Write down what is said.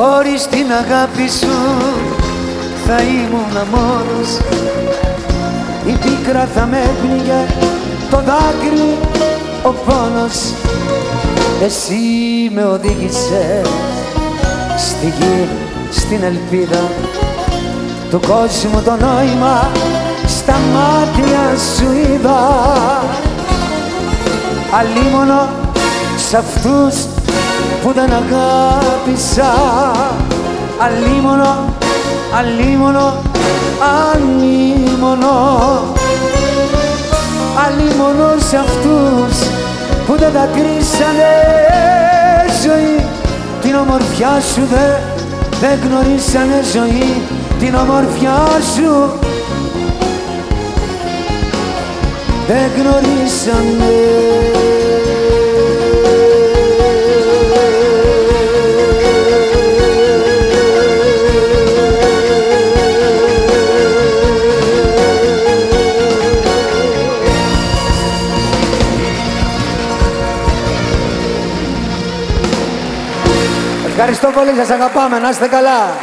Χωρίς την αγάπη σου θα ήμουν μόνος Η πίκρα θα με έπνιγε το δάκρυ ο πόνος. Εσύ με οδήγησε στη γη, στην ελπίδα του κόσμου το νόημα. Στα μάτια σου είδα. Αλίμονο σ' αυτούς που δεν αγάπησα. Αλίμονο, αλίμονο, αλίμονο αλίμονο σ' αυτούς που δεν δακρύσανε ζωή την ομορφιά σου δε, δεν γνωρίσανε. Ζωή την ομορφιά σου δεν γνωρίσανε Ευχαριστώ πολύ, σας αγαπάμε, να είστε καλά.